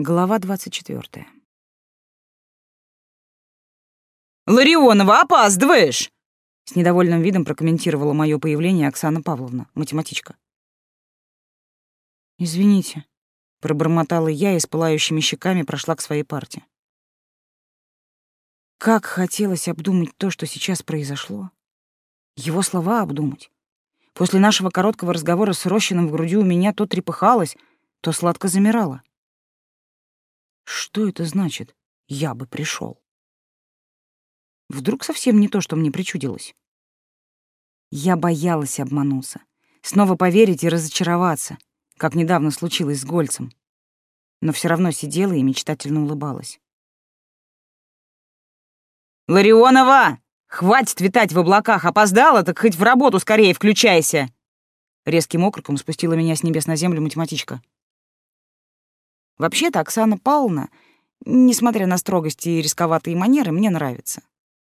Глава двадцать четвертая. «Ларионова, опаздываешь!» С недовольным видом прокомментировала мое появление Оксана Павловна, математичка. «Извините», — пробормотала я и с пылающими щеками прошла к своей парте. Как хотелось обдумать то, что сейчас произошло. Его слова обдумать. После нашего короткого разговора с Рощиным в груди у меня то трепыхалось, то сладко замирало. Что это значит? Я бы пришел. Вдруг совсем не то, что мне причудилось. Я боялась обмануться, снова поверить и разочароваться, как недавно случилось с Гольцем. Но все равно сидела и мечтательно улыбалась. «Ларионова! Хватит витать в облаках! Опоздала, так хоть в работу скорее включайся!» Резким окриком спустила меня с небес на землю математичка. Вообще-то Оксана Павловна, несмотря на строгости и рисковатые манеры, мне нравится.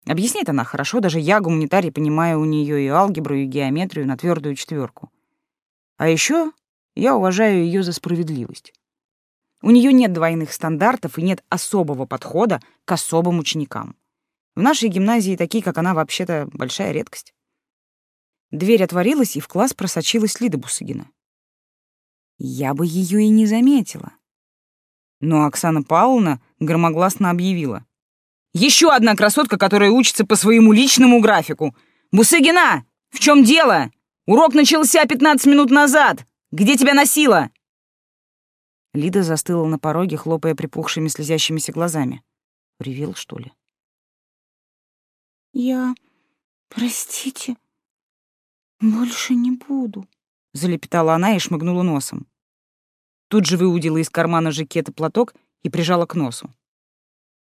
Объясняет она хорошо, даже я, гуманитарий, понимаю у нее и алгебру, и геометрию на твердую четверку. А еще я уважаю ее за справедливость. У нее нет двойных стандартов и нет особого подхода к особым ученикам. В нашей гимназии такие, как она, вообще-то большая редкость. Дверь отворилась, и в класс просочилась Лида Бусыгина. Я бы ее и не заметила. Но Оксана Павловна громогласно объявила. «Еще одна красотка, которая учится по своему личному графику. Бусыгина, в чем дело? Урок начался 15 минут назад. Где тебя носило?» Лида застыла на пороге, хлопая припухшими слезящимися глазами. Ревел, что ли? «Я... простите, больше не буду», — залепетала она и шмыгнула носом. Тут же выудила из кармана жакета платок и прижала к носу.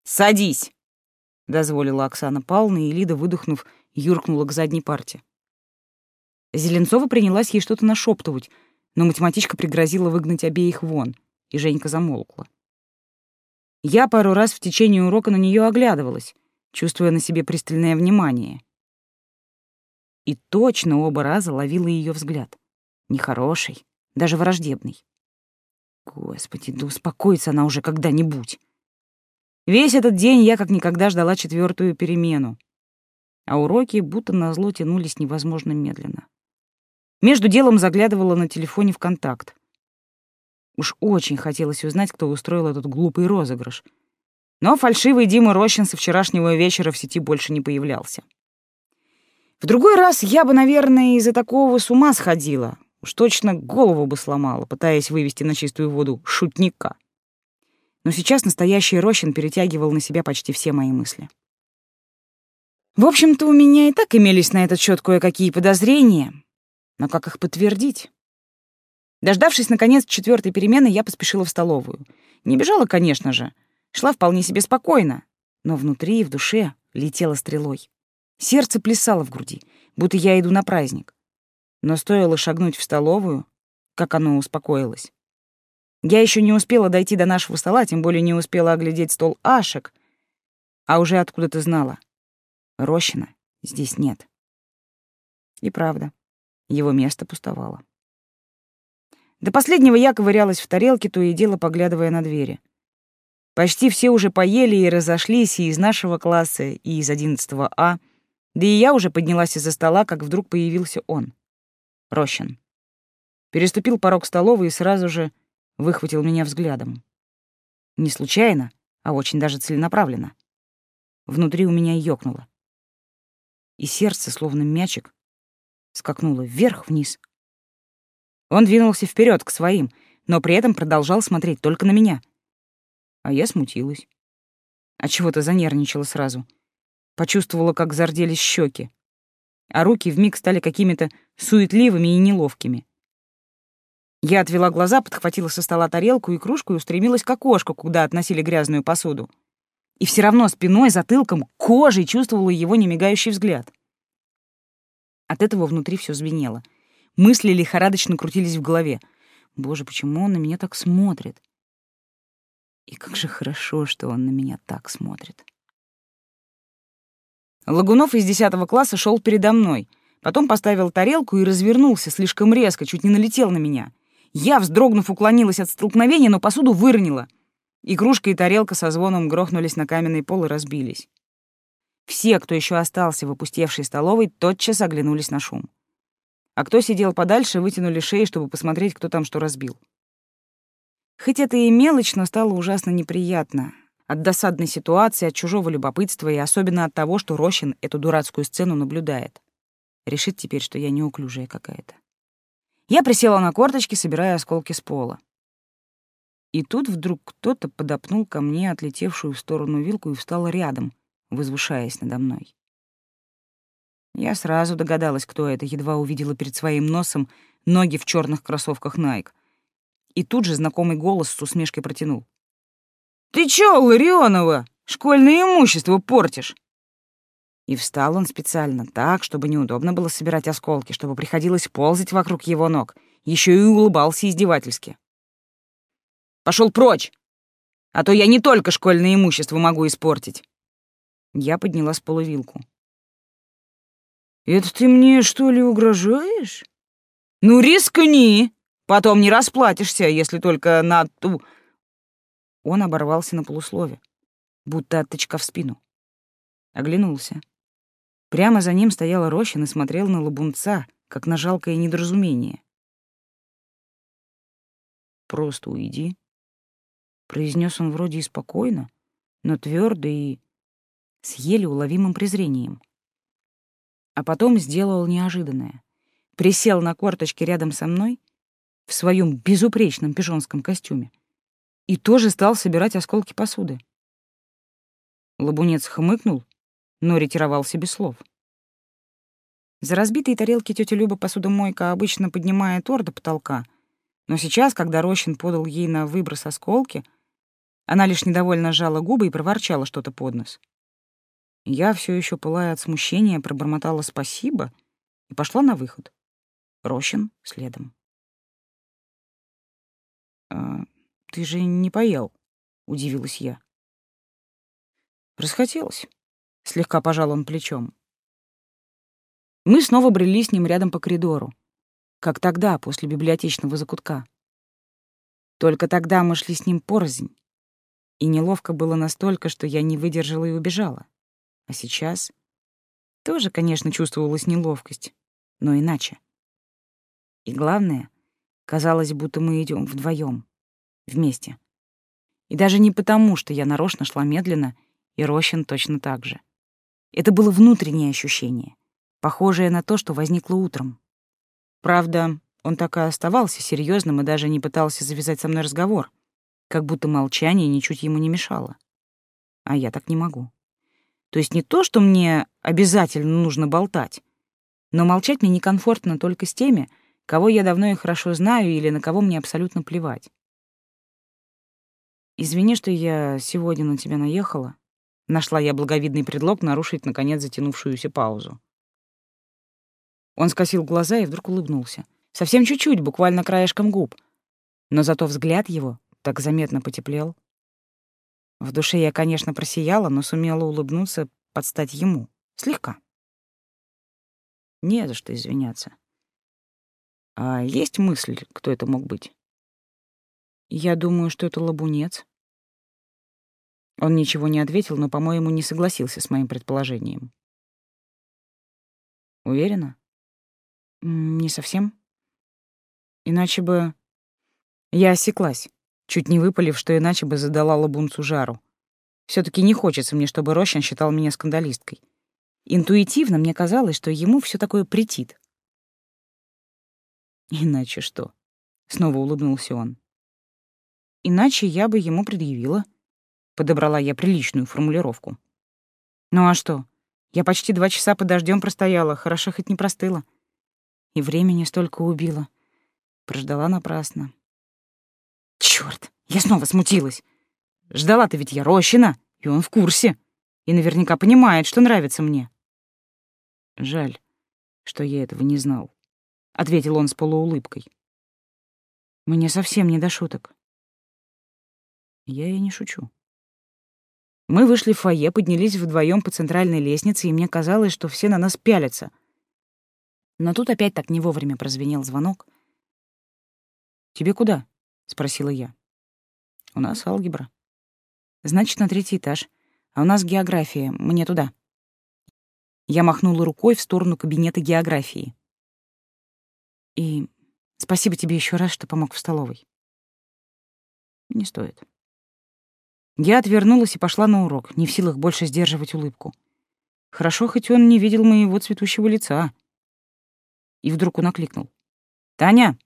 «Садись!» — дозволила Оксана Павловна, и Лида, выдохнув, юркнула к задней парте. Зеленцова принялась ей что-то нашептывать, но математичка пригрозила выгнать обеих вон, и Женька замолкла. Я пару раз в течение урока на нее оглядывалась, чувствуя на себе пристальное внимание. И точно оба раза ловила ее взгляд. Нехороший, даже враждебный. Господи, да успокоится она уже когда-нибудь. Весь этот день я как никогда ждала четвертую перемену, а уроки будто назло тянулись невозможно медленно. Между делом заглядывала на телефоне в контакт. Уж очень хотелось узнать, кто устроил этот глупый розыгрыш. Но фальшивый Дима Рощин со вчерашнего вечера в сети больше не появлялся. В другой раз я бы, наверное, из-за такого с ума сходила, Уж точно голову бы сломала, пытаясь вывести на чистую воду шутника. Но сейчас настоящий Рощин перетягивал на себя почти все мои мысли. В общем-то, у меня и так имелись на этот счет кое-какие подозрения, но как их подтвердить? Дождавшись, наконец, четвертой перемены, я поспешила в столовую. Не бежала, конечно же, шла вполне себе спокойно, но внутри и в душе летела стрелой. Сердце плясало в груди, будто я иду на праздник. Но стоило шагнуть в столовую, как оно успокоилось. Я еще не успела дойти до нашего стола, тем более не успела оглядеть стол Ашек, а уже откуда-то знала. Рощина здесь нет. И правда, его место пустовало. До последнего я ковырялась в тарелке, то и дело поглядывая на двери. Почти все уже поели и разошлись и из нашего класса, и из 11 А, да и я уже поднялась из-за стола, как вдруг появился он. Рощин. Переступил порог столовой и сразу же выхватил меня взглядом. Не случайно, а очень даже целенаправленно. Внутри у меня ёкнуло. И сердце, словно мячик, скакнуло вверх-вниз. Он двинулся вперед к своим, но при этом продолжал смотреть только на меня. А я смутилась. А чего-то занервничала сразу. Почувствовала, как зарделись щеки а руки вмиг стали какими-то суетливыми и неловкими. Я отвела глаза, подхватила со стола тарелку и кружку и устремилась к окошку, куда относили грязную посуду. И все равно спиной, затылком, кожей чувствовала его немигающий взгляд. От этого внутри все звенело. Мысли лихорадочно крутились в голове. Боже, почему он на меня так смотрит? И как же хорошо, что он на меня так смотрит. Лагунов из 10 класса шел передо мной, потом поставил тарелку и развернулся слишком резко, чуть не налетел на меня. Я, вздрогнув, уклонилась от столкновения, но посуду выронила. и кружка и тарелка со звоном грохнулись на каменный пол и разбились. Все, кто еще остался в опустевшей столовой, тотчас оглянулись на шум. А кто сидел подальше, вытянули шеи, чтобы посмотреть, кто там что разбил. Хоть это и мелочь, но стало ужасно неприятно. От досадной ситуации, от чужого любопытства и особенно от того, что Рощин эту дурацкую сцену наблюдает. Решит теперь, что я неуклюжая какая-то. Я присела на корточки, собирая осколки с пола. И тут вдруг кто-то подопнул ко мне отлетевшую в сторону вилку и встал рядом, возвышаясь надо мной. Я сразу догадалась, кто это, едва увидела перед своим носом ноги в черных кроссовках Nike. И тут же знакомый голос с усмешкой протянул. «Ты чё, Ларионова, школьное имущество портишь?» И встал он специально так, чтобы неудобно было собирать осколки, чтобы приходилось ползать вокруг его ног, еще и улыбался издевательски. Пошел прочь! А то я не только школьное имущество могу испортить. Я подняла с пола вилку. «Это ты мне, что ли, угрожаешь?» «Ну, рискни! Потом не расплатишься, если только на ту...» Он оборвался на полуслове, будто от тычка в спину. Оглянулся. Прямо за ним стояла Рощин и смотрел на лабунца, как на жалкое недоразумение. «Просто уйди», — произнес он вроде и спокойно, но твердо и с еле уловимым презрением. А потом сделал неожиданное. Присел на корточки рядом со мной в своем безупречном пижонском костюме и тоже стал собирать осколки посуды. Лабунец хмыкнул, но ретировался без слов. За разбитые тарелки тетя Люба посудомойка обычно поднимает ор до потолка, но сейчас, когда Рощин подал ей на выброс осколки, она лишь недовольно сжала губы и проворчала что-то под нос. Я все еще пылая от смущения, пробормотала спасибо и пошла на выход. Рощин следом. «А, «Ты же не поел», — удивилась я. «Расхотелось», — слегка пожал он плечом. Мы снова брели с ним рядом по коридору, как тогда, после библиотечного закутка. Только тогда мы шли с ним порознь, и неловко было настолько, что я не выдержала и убежала. А сейчас тоже, конечно, чувствовалась неловкость, но иначе. И главное, казалось, будто мы идем вдвоем, вместе. И даже не потому, что я нарочно шла медленно, и Рощин точно так же. Это было внутреннее ощущение, похожее на то, что возникло утром. Правда, он так и оставался серьезным и даже не пытался завязать со мной разговор, как будто молчание ничуть ему не мешало. А я так не могу. То есть не то, что мне обязательно нужно болтать, но молчать мне некомфортно только с теми, кого я давно и хорошо знаю или на кого мне абсолютно плевать. «Извини, что я сегодня на тебя наехала». Нашла я благовидный предлог нарушить, наконец, затянувшуюся паузу. Он скосил глаза и вдруг улыбнулся. Совсем чуть-чуть, буквально краешком губ. Но зато взгляд его так заметно потеплел. В душе я, конечно, просияла, но сумела улыбнуться под стать ему. Слегка. Не за что извиняться. А есть мысль, кто это мог быть? Я думаю, что это лабунец. Он ничего не ответил, но, по-моему, не согласился с моим предположением. Уверена? Не совсем. Иначе бы... Я осеклась чуть не выпалив, что иначе бы задала лабунцу жару. все таки не хочется мне, чтобы Рощин считал меня скандалисткой. Интуитивно мне казалось, что ему все такое претит. «Иначе что?» — снова улыбнулся он. «Иначе я бы ему предъявила», — подобрала я приличную формулировку. «Ну а что? Я почти два часа под дождем простояла, хорошо хоть не простыла. И времени столько убила. Прождала напрасно. Черт, я снова смутилась. Ждала-то ведь я Рощина, и он в курсе. И наверняка понимает, что нравится мне. Жаль, что я этого не знал, — ответил он с полуулыбкой. Мне совсем не до шуток. Я и не шучу. Мы вышли в фойе, поднялись вдвоем по центральной лестнице, и мне казалось, что все на нас пялятся. Но тут опять так не вовремя прозвенел звонок. «Тебе куда?» — спросила я. «У нас алгебра», Значит, на третий этаж. А у нас география. Мне туда. Я махнула рукой в сторону кабинета географии. И спасибо тебе еще раз, что помог в столовой. Не стоит. Я отвернулась и пошла на урок, не в силах больше сдерживать улыбку. Хорошо, хоть он не видел моего цветущего лица. И вдруг он окликнул. «Таня!»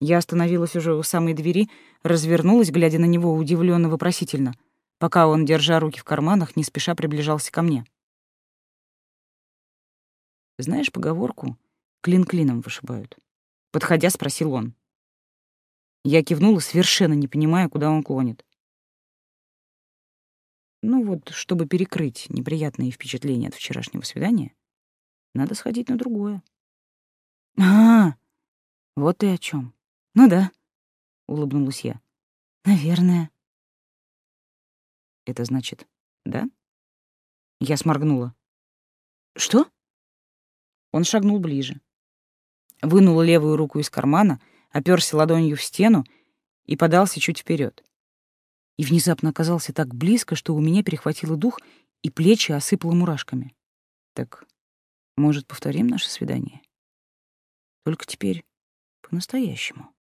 Я остановилась уже у самой двери, развернулась, глядя на него удивленно вопросительно, пока он, держа руки в карманах, не спеша приближался ко мне. «Знаешь поговорку? Клин клином вышибают». Подходя, спросил он. Я кивнула, совершенно не понимая, куда он клонит. Ну вот, чтобы перекрыть неприятные впечатления от вчерашнего свидания, надо сходить на другое. А, вот и о чем. Ну да, улыбнулась я. Наверное. Это значит, да? Я сморгнула. Что? Он шагнул ближе. Вынул левую руку из кармана, оперся ладонью в стену и подался чуть вперед. И внезапно оказался так близко, что у меня перехватило дух и плечи осыпало мурашками. Так, может, повторим наше свидание? Только теперь по-настоящему.